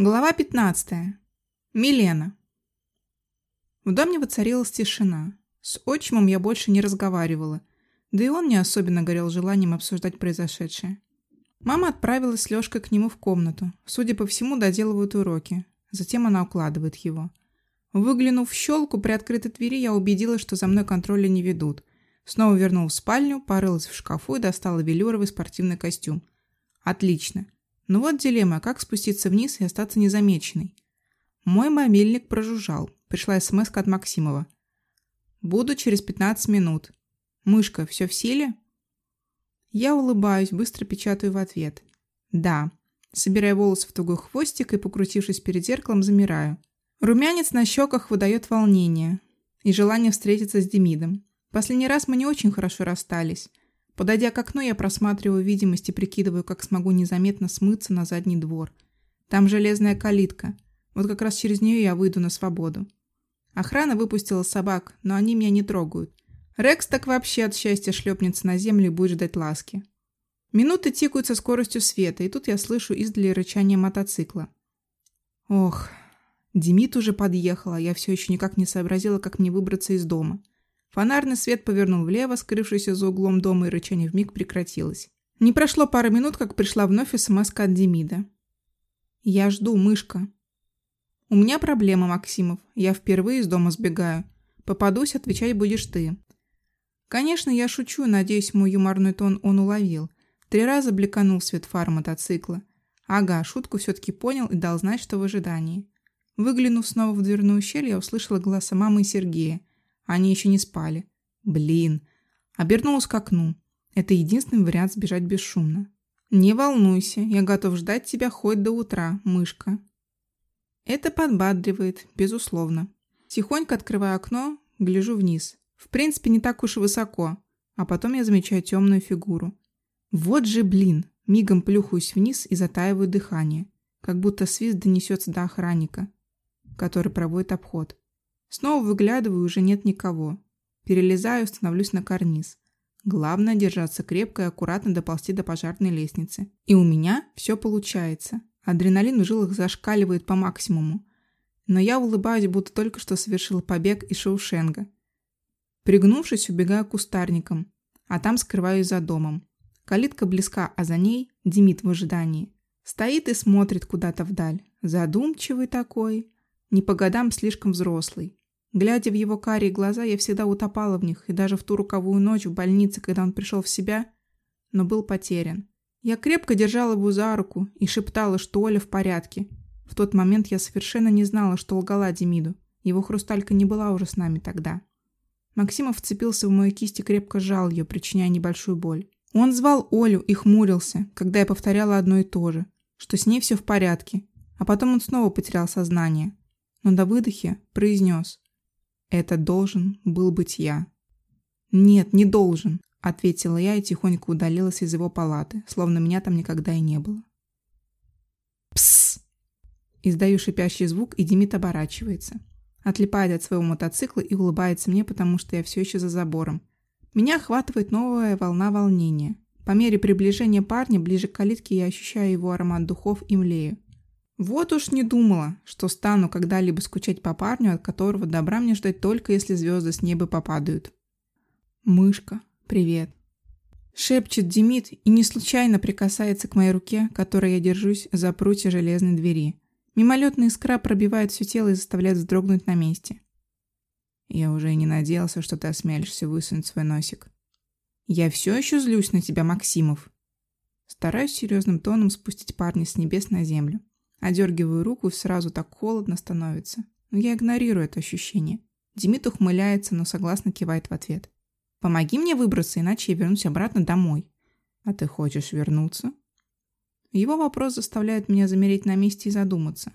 Глава 15. Милена. В доме воцарилась тишина. С отчимом я больше не разговаривала, да и он не особенно горел желанием обсуждать произошедшее. Мама отправилась с Лёшкой к нему в комнату. Судя по всему, доделывают уроки. Затем она укладывает его. Выглянув в щелку при открытой двери, я убедилась, что за мной контроля не ведут. Снова вернулась в спальню, порылась в шкафу и достала велюровый спортивный костюм. Отлично. Ну вот дилемма, как спуститься вниз и остаться незамеченной. Мой мобильник прожужжал. Пришла смс от Максимова. «Буду через 15 минут. Мышка, все в силе?» Я улыбаюсь, быстро печатаю в ответ. «Да». Собирая волосы в тугой хвостик и, покрутившись перед зеркалом, замираю. Румянец на щеках выдает волнение и желание встретиться с Демидом. Последний раз мы не очень хорошо расстались. Подойдя к окну, я просматриваю видимость и прикидываю, как смогу незаметно смыться на задний двор. Там железная калитка. Вот как раз через нее я выйду на свободу. Охрана выпустила собак, но они меня не трогают. Рекс так вообще от счастья шлепнется на землю и будет ждать ласки. Минуты тикают со скоростью света, и тут я слышу издали рычание мотоцикла. Ох, Демид уже подъехала, я все еще никак не сообразила, как мне выбраться из дома. Фонарный свет повернул влево, скрывшийся за углом дома, и рычание вмиг прекратилось. Не прошло пары минут, как пришла вновь смс от Демида. «Я жду, мышка». «У меня проблема, Максимов. Я впервые из дома сбегаю. Попадусь, отвечать будешь ты». Конечно, я шучу, надеюсь, мой юморной тон он уловил. Три раза блеканул свет фар мотоцикла. Ага, шутку все-таки понял и дал знать, что в ожидании. Выглянув снова в дверную щель, я услышала голоса мамы и Сергея. Они еще не спали. Блин. Обернулась к окну. Это единственный вариант сбежать бесшумно. Не волнуйся, я готов ждать тебя хоть до утра, мышка. Это подбадривает, безусловно. Тихонько открываю окно, гляжу вниз. В принципе, не так уж и высоко. А потом я замечаю темную фигуру. Вот же блин! Мигом плюхаюсь вниз и затаиваю дыхание. Как будто свист донесется до охранника, который проводит обход. Снова выглядываю, уже нет никого. Перелезаю, становлюсь на карниз. Главное держаться крепко и аккуратно доползти до пожарной лестницы. И у меня все получается. Адреналин в жилах зашкаливает по максимуму. Но я улыбаюсь, будто только что совершила побег из Шоушенга. Пригнувшись, убегаю к кустарникам, а там скрываюсь за домом. Калитка близка, а за ней Демид в ожидании. Стоит и смотрит куда-то вдаль. Задумчивый такой. Не по годам слишком взрослый. Глядя в его карие глаза, я всегда утопала в них, и даже в ту руковую ночь в больнице, когда он пришел в себя, но был потерян. Я крепко держала его за руку и шептала, что Оля в порядке. В тот момент я совершенно не знала, что лгала Демиду. Его хрусталька не была уже с нами тогда. Максимов вцепился в мою кисть и крепко сжал ее, причиняя небольшую боль. Он звал Олю и хмурился, когда я повторяла одно и то же, что с ней все в порядке. А потом он снова потерял сознание. Но до выдохе произнес это должен был быть я. Нет, не должен, ответила я и тихонько удалилась из его палаты, словно меня там никогда и не было. Пс! Издаю шипящий звук, и Демид оборачивается. Отлипает от своего мотоцикла и улыбается мне, потому что я все еще за забором. Меня охватывает новая волна волнения. По мере приближения парня ближе к калитке я ощущаю его аромат духов и млею. Вот уж не думала, что стану когда-либо скучать по парню, от которого добра мне ждать только если звезды с неба попадают. «Мышка, привет!» Шепчет Демид и не случайно прикасается к моей руке, которой я держусь за прутья железной двери. Мимолетная искра пробивает все тело и заставляет вздрогнуть на месте. Я уже и не надеялся, что ты осмелишься высунуть свой носик. Я все еще злюсь на тебя, Максимов. Стараюсь серьезным тоном спустить парня с небес на землю. Одергиваю руку, и сразу так холодно становится. Но я игнорирую это ощущение. Демид ухмыляется, но согласно кивает в ответ. «Помоги мне выбраться, иначе я вернусь обратно домой». «А ты хочешь вернуться?» Его вопрос заставляет меня замереть на месте и задуматься.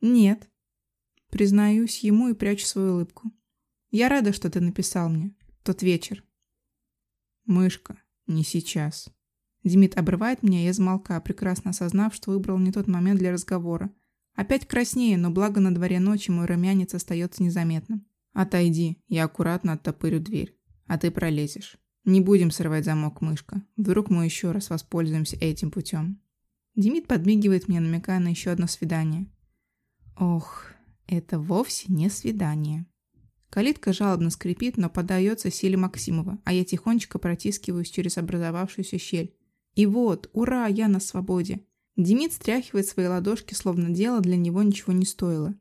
«Нет». Признаюсь ему и прячу свою улыбку. «Я рада, что ты написал мне. Тот вечер». «Мышка, не сейчас». Демид обрывает меня, и я замолкаю, прекрасно осознав, что выбрал не тот момент для разговора. Опять краснее, но благо на дворе ночи мой румянец остается незаметным. «Отойди, я аккуратно оттопырю дверь, а ты пролезешь. Не будем срывать замок, мышка. Вдруг мы еще раз воспользуемся этим путем». Демид подмигивает мне, намекая на еще одно свидание. Ох, это вовсе не свидание. Калитка жалобно скрипит, но поддается силе Максимова, а я тихонечко протискиваюсь через образовавшуюся щель. И вот, ура, я на свободе. Демид стряхивает свои ладошки, словно дело для него ничего не стоило.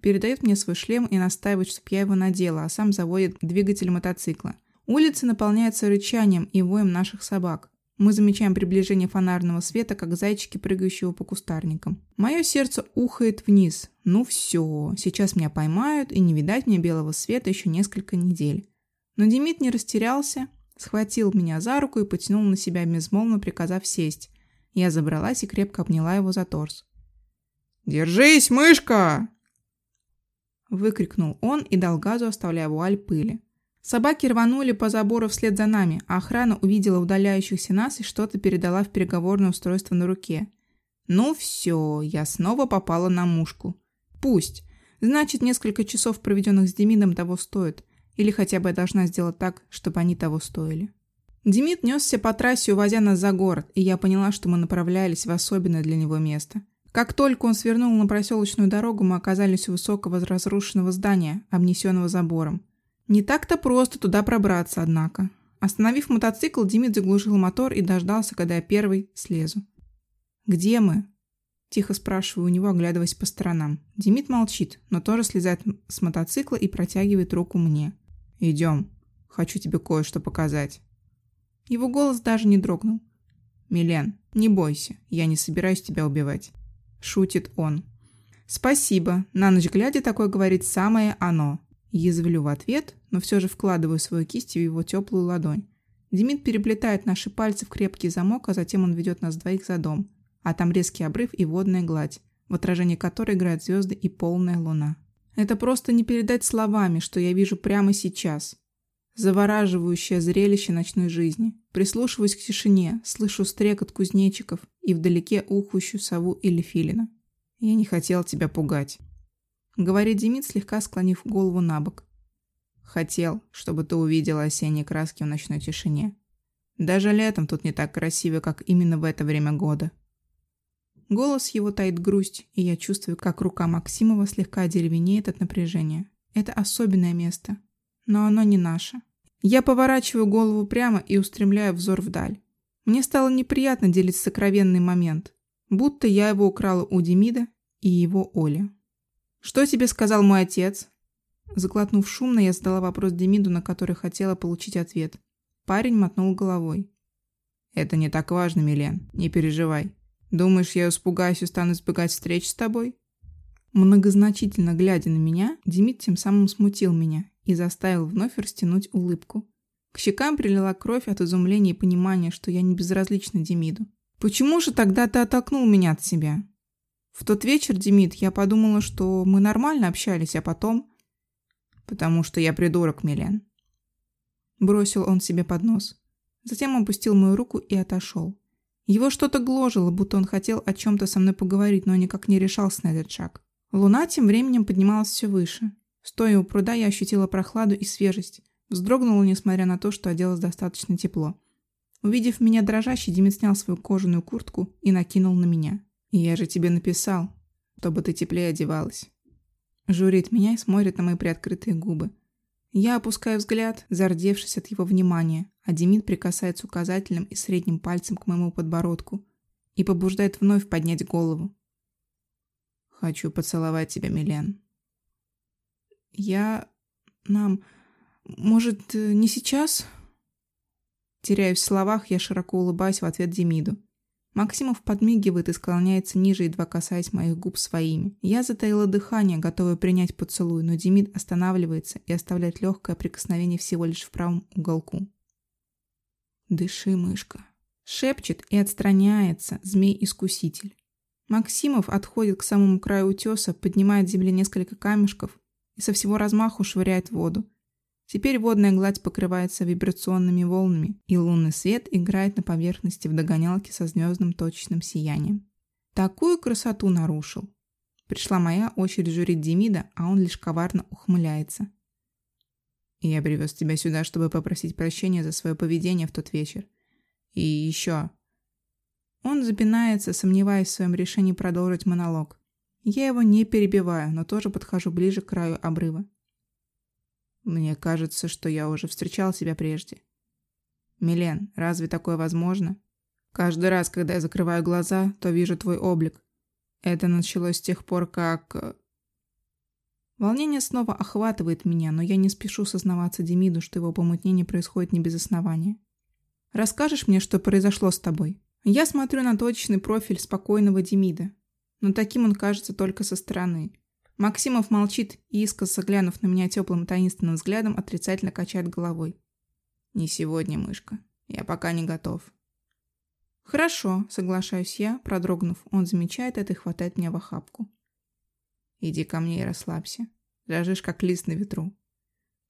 Передает мне свой шлем и настаивает, чтобы я его надела, а сам заводит двигатель мотоцикла. Улица наполняется рычанием и воем наших собак. Мы замечаем приближение фонарного света, как зайчики, прыгающего по кустарникам. Мое сердце ухает вниз. Ну все, сейчас меня поймают, и не видать мне белого света еще несколько недель. Но Демид не растерялся, схватил меня за руку и потянул на себя, безмолвно приказав сесть. Я забралась и крепко обняла его за торс. «Держись, мышка!» Выкрикнул он и дал газу, оставляя вуаль пыли. Собаки рванули по забору вслед за нами, а охрана увидела удаляющихся нас и что-то передала в переговорное устройство на руке. Ну все, я снова попала на мушку. Пусть. Значит, несколько часов, проведенных с Демидом, того стоит. Или хотя бы должна сделать так, чтобы они того стоили. Демид несся по трассе, увозя нас за город, и я поняла, что мы направлялись в особенное для него место. Как только он свернул на проселочную дорогу, мы оказались у высокого разрушенного здания, обнесенного забором. Не так-то просто туда пробраться, однако. Остановив мотоцикл, Демид заглушил мотор и дождался, когда я первый слезу. «Где мы?» Тихо спрашиваю у него, оглядываясь по сторонам. Демид молчит, но тоже слезает с мотоцикла и протягивает руку мне. «Идем. Хочу тебе кое-что показать». Его голос даже не дрогнул. «Милен, не бойся, я не собираюсь тебя убивать». Шутит он. «Спасибо. На ночь глядя такое говорит самое оно». Язвлю в ответ, но все же вкладываю свою кисть в его теплую ладонь. Демид переплетает наши пальцы в крепкий замок, а затем он ведет нас двоих за дом. А там резкий обрыв и водная гладь, в отражении которой играют звезды и полная луна. Это просто не передать словами, что я вижу прямо сейчас. Завораживающее зрелище ночной жизни. Прислушиваюсь к тишине, слышу стрекот кузнечиков и вдалеке ухающую сову или филина. Я не хотел тебя пугать. Говорит Демид, слегка склонив голову на бок. Хотел, чтобы ты увидела осенние краски в ночной тишине. Даже летом тут не так красиво, как именно в это время года. Голос его тает грусть, и я чувствую, как рука Максимова слегка деревенеет от напряжения. Это особенное место, но оно не наше. Я поворачиваю голову прямо и устремляю взор вдаль. Мне стало неприятно делить сокровенный момент, будто я его украла у Демида и его Оли. «Что тебе сказал мой отец?» Заглотнув шумно, я задала вопрос Демиду, на который хотела получить ответ. Парень мотнул головой. «Это не так важно, Милен, не переживай. Думаешь, я испугаюсь и стану избегать встреч с тобой?» Многозначительно глядя на меня, Демид тем самым смутил меня и заставил вновь растянуть улыбку. К щекам прилила кровь от изумления и понимания, что я не безразлична Демиду. «Почему же тогда ты оттолкнул меня от себя?» В тот вечер, Демид, я подумала, что мы нормально общались, а потом... Потому что я придурок, Милен. Бросил он себе под нос. Затем опустил мою руку и отошел. Его что-то гложило, будто он хотел о чем-то со мной поговорить, но никак не решался на этот шаг. Луна тем временем поднималась все выше. Стоя у пруда, я ощутила прохладу и свежесть. Вздрогнула, несмотря на то, что оделась достаточно тепло. Увидев меня дрожащей, Демид снял свою кожаную куртку и накинул на меня. «Я же тебе написал, чтобы ты теплее одевалась». Журит меня и смотрит на мои приоткрытые губы. Я опускаю взгляд, зардевшись от его внимания, а Демид прикасается указательным и средним пальцем к моему подбородку и побуждает вновь поднять голову. «Хочу поцеловать тебя, Милен». «Я... нам... может, не сейчас?» Теряюсь в словах, я широко улыбаюсь в ответ Демиду. Максимов подмигивает и склоняется ниже, едва касаясь моих губ своими. Я затаила дыхание, готовая принять поцелуй, но Демид останавливается и оставляет легкое прикосновение всего лишь в правом уголку. «Дыши, мышка», — шепчет и отстраняется змей-искуситель. Максимов отходит к самому краю утеса, поднимает с земли несколько камешков и со всего размаху швыряет воду. Теперь водная гладь покрывается вибрационными волнами, и лунный свет играет на поверхности в догонялке со звездным точечным сиянием. Такую красоту нарушил. Пришла моя очередь журить Демида, а он лишь коварно ухмыляется. Я привез тебя сюда, чтобы попросить прощения за свое поведение в тот вечер. И еще. Он запинается, сомневаясь в своем решении продолжить монолог. Я его не перебиваю, но тоже подхожу ближе к краю обрыва. Мне кажется, что я уже встречал тебя прежде. Милен, разве такое возможно? Каждый раз, когда я закрываю глаза, то вижу твой облик. Это началось с тех пор, как... Волнение снова охватывает меня, но я не спешу сознаваться Демиду, что его помутнение происходит не без основания. Расскажешь мне, что произошло с тобой? Я смотрю на точечный профиль спокойного Демида, но таким он кажется только со стороны. Максимов молчит и, искоса глянув на меня теплым таинственным взглядом, отрицательно качает головой. «Не сегодня, мышка. Я пока не готов». «Хорошо», — соглашаюсь я, продрогнув. Он замечает это и хватает меня в охапку. «Иди ко мне и расслабься. Дрожишь, как лист на ветру».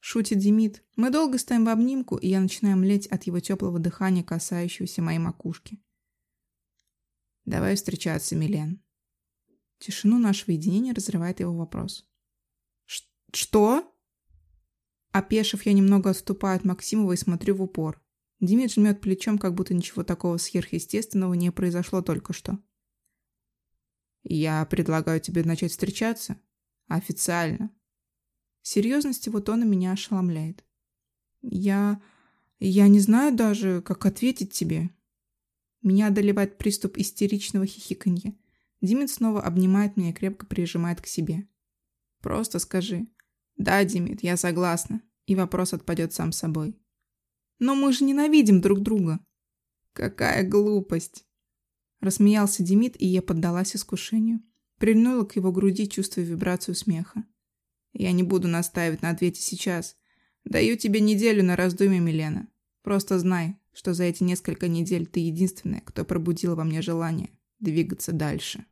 Шутит Демид. Мы долго стоим в обнимку, и я начинаю млеть от его теплого дыхания, касающегося моей макушки. «Давай встречаться, Милен». Тишину нашего единения разрывает его вопрос. «Что?» Опешив, я немного отступаю от Максимова и смотрю в упор. Демид жмет плечом, как будто ничего такого сверхъестественного не произошло только что. «Я предлагаю тебе начать встречаться. Официально». Серьезность его тона меня ошеломляет. «Я... я не знаю даже, как ответить тебе». Меня одолевает приступ истеричного хихиканья. Димит снова обнимает меня и крепко прижимает к себе. Просто скажи. Да, Димит, я согласна. И вопрос отпадет сам собой. Но мы же ненавидим друг друга. Какая глупость. Рассмеялся Демид, и я поддалась искушению. Прильнула к его груди, чувствуя вибрацию смеха. Я не буду настаивать на ответе сейчас. Даю тебе неделю на раздумье, Милена. Просто знай, что за эти несколько недель ты единственная, кто пробудил во мне желание двигаться дальше.